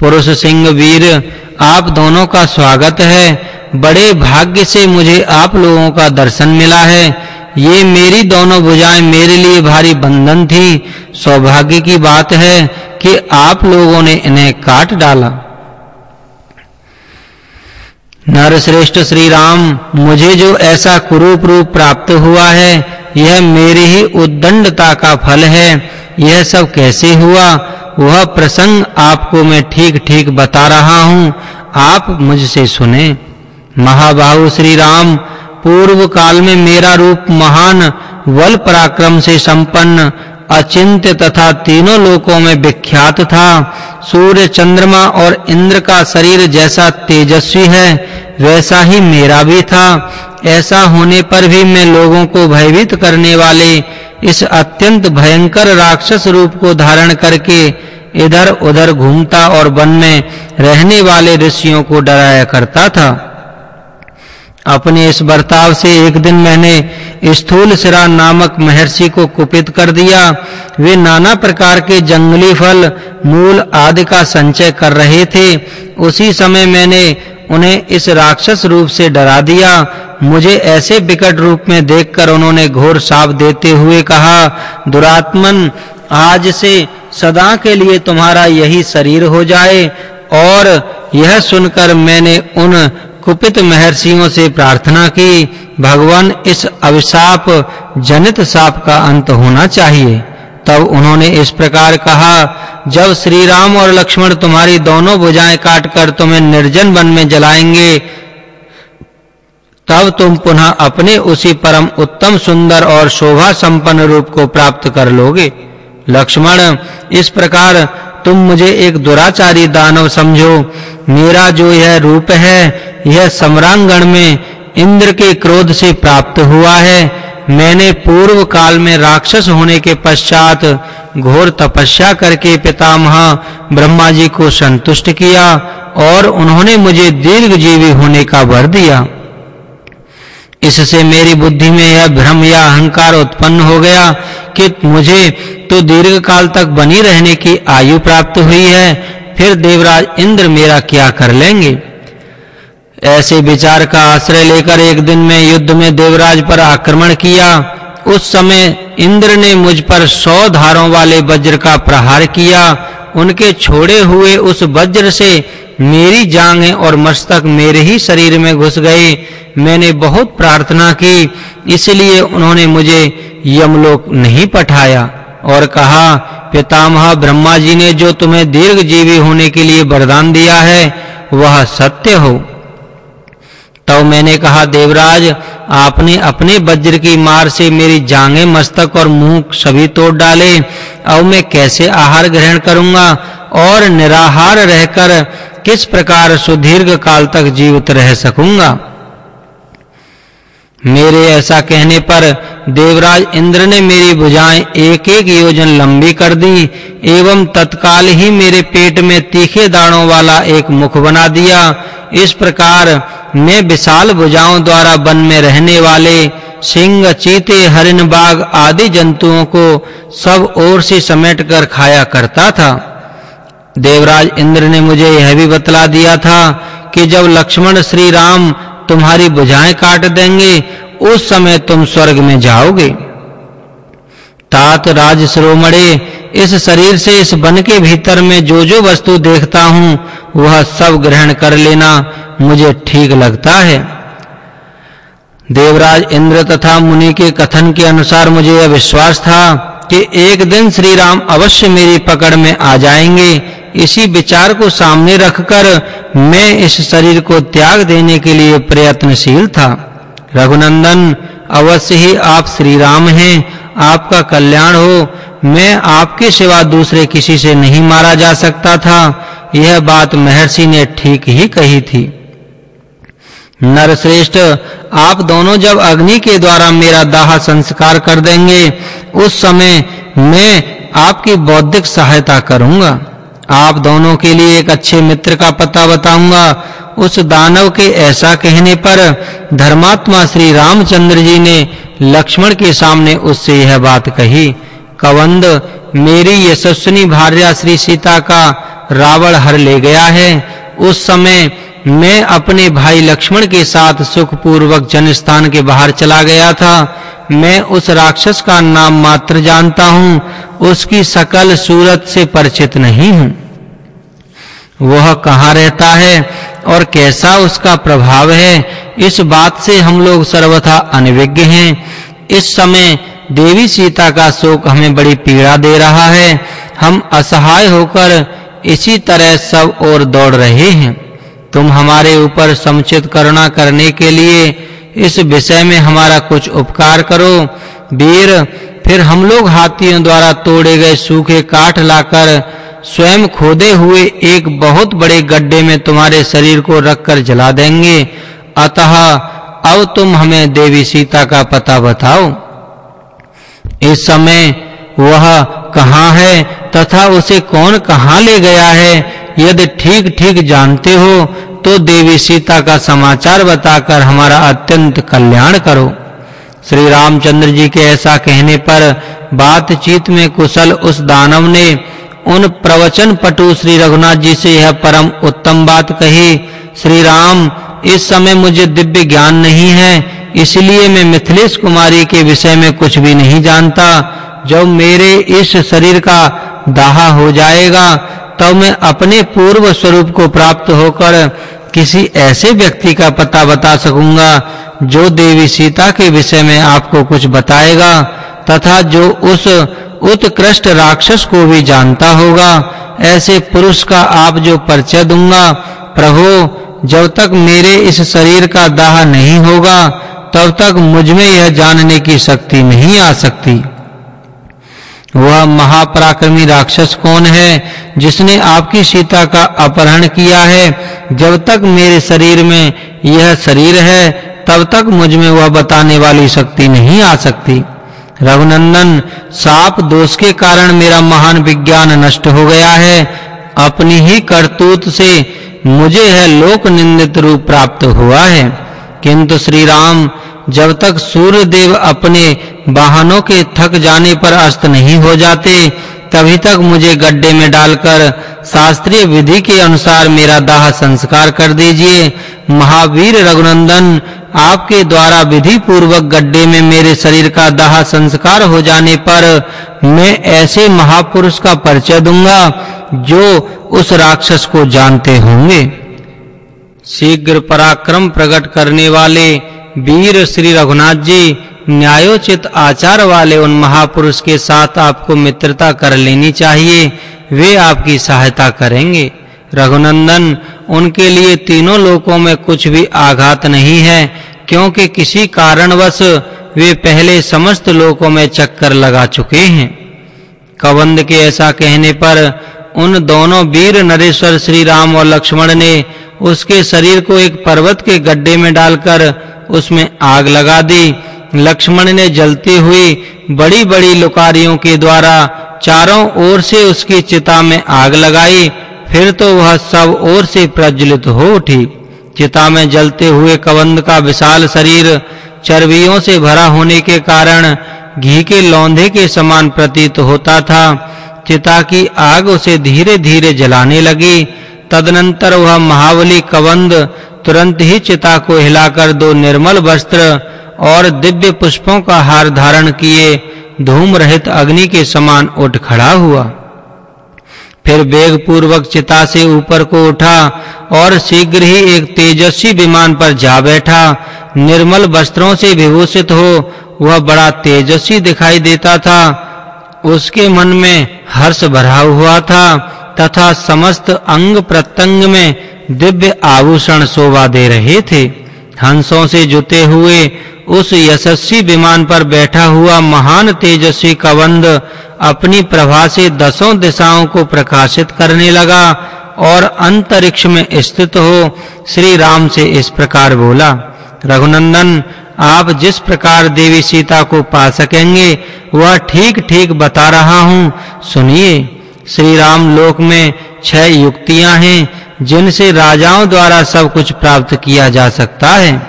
पुरुष सिंह वीर, आप दोनों का स्वागत है। बड़े भाग्य से मुझे आप लोगों का दर्शन मिला है। ये मेरी दोनों भुजाएँ मेरे लिए भारी बंधन थी। सौभाग्य की बात है कि आप लोगों ने इन्हें काट डाला। नर श्रेष्ठ श्री राम मुझे जो ऐसा कुरूप रूप प्राप्त हुआ है, यह मेरी ही उद्दंडता का फल है। यह सब कैसे हुआ? वह प्रसंग आपको मैं ठीक-ठीक बता रहा हूँ, आप मुझसे सुने। महाबाहु श्री राम पूर्व काल में मेरा रूप महान, वल पराक्रम से संपन्न, अचिंत्य तथा तीनों लोकों में विख्यात था। सूर्य चंद्रमा और इंद्र का शरीर जैसा तेजस्वी है, वैसा ही मेरा भी था। ऐसा होने पर भी मैं लोगों को भयभीत करने वाले इस अत्यंत भयंकर राक्षस रूप को धारण करके इधर-उधर घूमता और वन में रहने वाले ऋषियों को डराया करता था। अपने इस बर्ताव से एक दिन मैंने स्थूल सिरा नामक महर्षि को कुपित कर दिया। वे नाना प्रकार के जंगली फल, मूल आदि का संचय कर रहे थे। उसी समय मैंने उन्हें इस राक्षस रूप से डरा दिया। मुझे ऐसे विकट रूप में देखकर उन्होंने घोर शाप देते हुए कहा, दुरात्मन, आज से सदा के लिए तुम्हारा यही शरीर हो जाए, और यह सुनकर मैंने उन कुपित महर्षियों से प्रार्थना की, भगवान इस अभिशाप जनित साप का अंत होना चाहिए। तब उन्होंने इस प्रकार कहा, जब श्री राम और लक्ष्मण तुम्हारी दोनों भुजाएँ काटकर तुम्हें निर्जन वन में जलाएँगे, तब तुम पुनः अपने उसी परम उत्तम सुंदर और शोभा संपन्न रूप को प्राप्त कर लोगे। लक्ष्मण, इस प्रकार तुम मुझे एक दुराचारी दानव समझो। मेरा जो यह रूप है, यह सम्रांगण में इंद्र के क्रोध से प्राप्त हुआ है। मैंने पूर्व काल में राक्षस होने के पश्चात घोर तपस्या करके पितामह ब्रह्मा जी को संतुष्ट किया और उन्होंने मुझे दीर्घ जीवी होने का वर दिया। इससे मेरी बुद्धि में यह भ्रम या अहंकार उत्पन्न हो गया कि मुझे तो दीर्घ काल तक बनी रहने की आयु प्राप्त हुई है, फिर देवराज इंद्र मेरा क्या कर लेंगे? ऐसे विचार का आश्रय लेकर एक दिन में युद्ध में देवराज पर आक्रमण किया। उस समय इंद्र ने मुझ पर सौ धारों वाले वज्र का प्रहार किया। उनके छोड़े हुए उस वज्र से मेरी जांघें और मस्तक मेरे ही शरीर में घुस गए मैंने बहुत प्रार्थना की, इसलिए उन्होंने मुझे यमलोक नहीं पठाया और कहा, पितामह ब्रह्मा जी ने जो तुम्हें दीर्घ जीवी होने के लिए वरदान दिया है, वह सत्य हो। तब मैंने कहा, देवराज, आपने अपने वज्र की मार से मेरी जांघें, मस्तक और मुँह सभी तोड़ डाले। अब मैं कैसे आहार ग्रहण करूँगा और निराहार रहकर किस प्रकार सुदीर्घ काल तक जीवित रह सकूँगा? मेरे ऐसा कहने पर देवराज इंद्र ने मेरी भुजाएँ एक-एक योजन लंबी कर दी, एवं तत्काल ही मेरे पेट में तीखे दाणों वाला एक मुख बना दिया। इस प्रकार मैं विशाल भुजाओं द्वारा वन में रहने वाले, सिंह, चीते, हरिण, बाघ आदि जंतुओं को सब ओर से समेटकर खाया करता था। देवराज इंद्र ने मुझे यह भी बतला दिया था कि जब लक्ष्मण श्री राम तुम्हारी भुजाएँ काट देंगे, उस समय तुम स्वर्ग में जाओगे। तात राज श्रोमणे, इस शरीर से इस वन के भीतर में जो जो वस्तु देखता हूँ, वह सब ग्रहण कर लेना मुझे ठीक लगता है। देवराज इंद्र तथा मुनि के कथन के अनुसार मुझे यह विश्वास था कि एक दिन श्री राम अवश्य मेरी पकड़ में आ जाएँगे। इसी विचार को सामने रखकर मैं इस शरीर को त्याग देने के लिए प्रयत्नशील था। रघुनंदन, अवश्य ही आप श्री राम हैं। आपका कल्याण हो। मैं आपके सिवा दूसरे किसी से नहीं मारा जा सकता था। यह बात महर्षि ने ठीक ही कही थी। नरश्रेष्ठ, आप दोनों जब अग्नि के द्वारा मेरा दाह संस्कार कर देंगे, उस समय मैं आपकी बौद्धिक सहायता करूँगा। आप दोनों के लिए एक अच्छे मित्र का पता बताऊँगा। उस दानव के ऐसा कहने पर धर्मात्मा श्री रामचंद्र जी ने लक्ष्मण के सामने उससे यह बात कही, कवंद, मेरी यशस्विनी भार्या श्री सीता का रावण हर ले गया है। उस समय मैं अपने भाई लक्ष्मण के साथ सुख पूर्वक जन स्थान के बाहर चला गया था। मैं उस राक्षस का नाम मात्र जानता हूँ, उसकी सकल सूरत से परिचित नहीं हूँ। वह कहाँ रहता है और कैसा उसका प्रभाव है, इस बात से हम लोग सर्वथा अनविज्ञ हैं। इस समय देवी सीता का शोक हमें बड़ी पीड़ा दे रहा है। हम असहाय होकर इसी तरह सब ओर दौड़ रहे हैं। तुम हमारे ऊपर समुचित करुणा करने के लिए इस विषय में हमारा कुछ उपकार करो। वीर, फिर हम लोग हाथियों द्वारा तोड़े गए सूखे काठ लाकर स्वयं खोदे हुए एक बहुत बड़े गड्ढे में तुम्हारे शरीर को रखकर जला देंगे। अतः अब तुम हमें देवी सीता का पता बताओ। इस समय वह कहाँ है तथा उसे कौन कहाँ ले गया है, यदि ठीक-ठीक जानते हो तो देवी सीता का समाचार बताकर हमारा अत्यंत कल्याण करो। श्री रामचंद्र जी के ऐसा कहने पर बातचीत में कुशल उस दानव ने उन प्रवचन पटु श्री रघुनाथ जी से यह परम उत्तम बात कही, श्री राम, इस समय मुझे दिव्य ज्ञान नहीं है, इसलिए मैं मिथिलेश कुमारी के विषय में कुछ भी नहीं जानता। जब मेरे इस शरीर का दाह हो जाएगा तब मैं अपने पूर्व स्वरूप को प्राप्त होकर किसी ऐसे व्यक्ति का पता बता सकूँगा, जो देवी सीता के विषय में आपको कुछ बताएगा, तथा जो उस उत्कृष्ट राक्षस को भी जानता होगा। ऐसे पुरुष का आप जो परिचय दूँगा, प्रभु, जब तक मेरे इस शरीर का दाह नहीं होगा, तब तक मुझमें यह जानने की शक्ति नहीं आ सकती। वह महापराक्रमी राक्षस कौन है जिसने आपकी सीता का अपहरण किया है? जब तक मेरे शरीर में यह शरीर है, तब तक मुझमें वह बताने वाली शक्ति नहीं आ सकती। रघुनंदन, साप दोष के कारण मेरा महान विज्ञान नष्ट हो गया है। अपनी ही करतूत से मुझे यह लोक निंदित रूप प्राप्त हुआ है। किंतु श्री राम जब तक सूर्य देव अपने वाहनों के थक जाने पर अस्त नहीं हो जाते, तभी तक मुझे गड्ढे में डालकर शास्त्रीय विधि के अनुसार मेरा दाह संस्कार कर दीजिए। महावीर रघुनंदन, आपके द्वारा विधि पूर्वक गड्ढे में मेरे शरीर का दाह संस्कार हो जाने पर मैं ऐसे महापुरुष का परिचय दूँगा, जो उस राक्षस को जानते होंगे। शीघ्र पराक्रम प्रकट करने वाले वीर श्री रघुनाथ जी न्यायोचित आचार वाले उन महापुरुष के साथ आपको मित्रता कर लेनी चाहिए, वे आपकी सहायता करेंगे। रघुनंदन, उनके लिए तीनों लोकों में कुछ भी आघात नहीं है, क्योंकि किसी कारणवश वे पहले समस्त लोकों में चक्कर लगा चुके हैं। कवंद के ऐसा कहने पर उन दोनों वीर नरेश्वर श्री राम और लक्ष्मण ने उसके शरीर को एक पर्वत के गड्ढे में डालकर उसमें आग लगा दी लक्ष्मण ने जलती हुई बड़ी-बड़ी लुकारियों के द्वारा चारों ओर से उसकी चिता में आग लगाई। फिर तो वह सब ओर से प्रज्वलित हो उठी। चिता में जलते हुए कवंद का विशाल शरीर चर्बियों से भरा होने के कारण घी के लौंधे के समान प्रतीत होता था। चिता की आग उसे धीरे-धीरे जलाने लगी। तदनंतर वह महावली कवंद तुरंत ही चिता को हिलाकर दो निर्मल वस्त्र और दिव्य पुष्पों का हार धारण किए धूम रहित अग्नि के समान उठ खड़ा हुआ। फिर वेग पूर्वक चिता से ऊपर को उठा और शीघ्र ही एक तेजस्वी विमान पर जा बैठा। निर्मल वस्त्रों से विभूषित हो, वह बड़ा तेजस्वी दिखाई देता था। उसके मन में हर्ष भरा हुआ था तथा समस्त अंग प्रत्यंग में दिव्य आभूषण शोभा दे रहे थे। हंसों से जुते हुए उस यशस्वी विमान पर बैठा हुआ महान तेजस्वी कवंद अपनी प्रभा से दसों दिशाओं को प्रकाशित करने लगा और अंतरिक्ष में स्थित हो, श्री राम से इस प्रकार बोला, रघुनंदन, आप जिस प्रकार देवी सीता को पा सकेंगे, वह ठीक-ठीक बता रहा हूँ। सुनिए, श्री राम लोक में छह युक्तियाँ हैं जिनसे राजाओं द्वारा सब कुछ प्राप्त किया जा सकता है।